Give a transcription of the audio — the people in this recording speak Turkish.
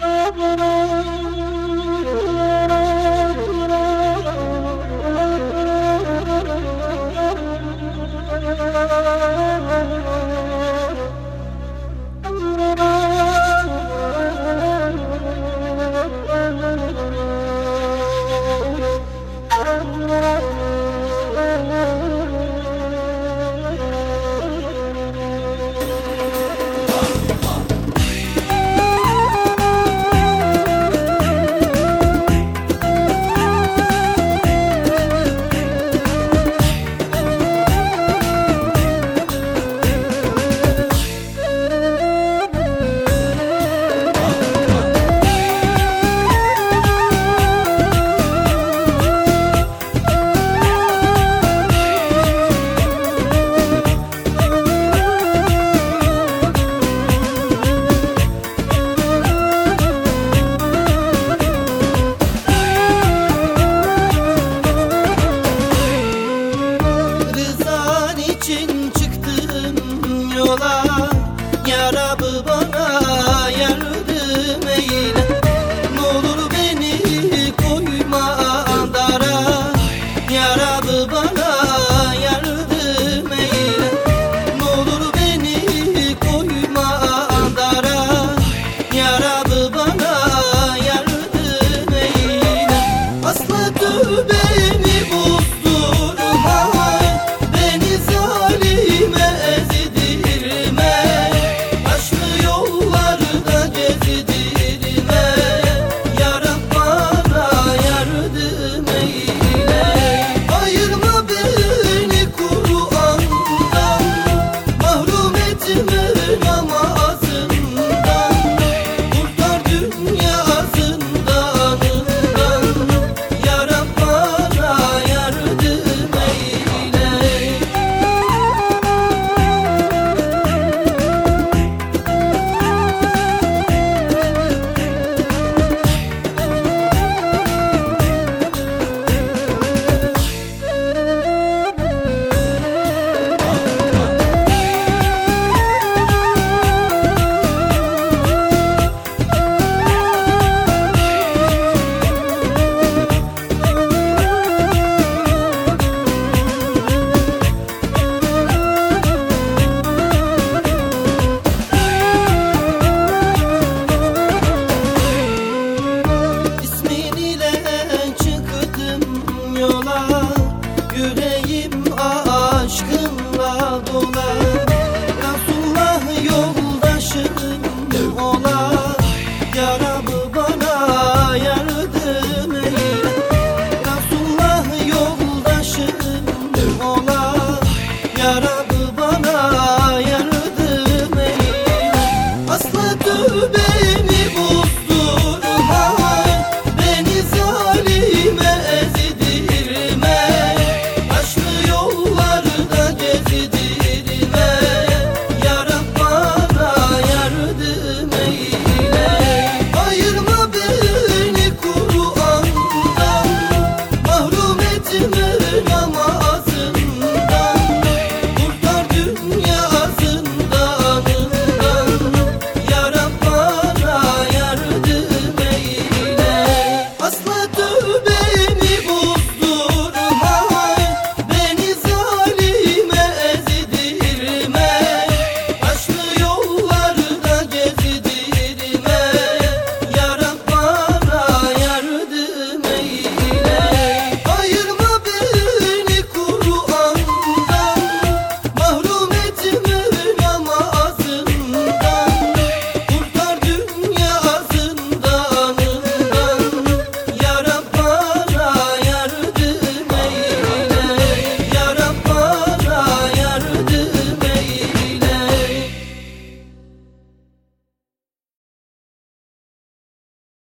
Rızan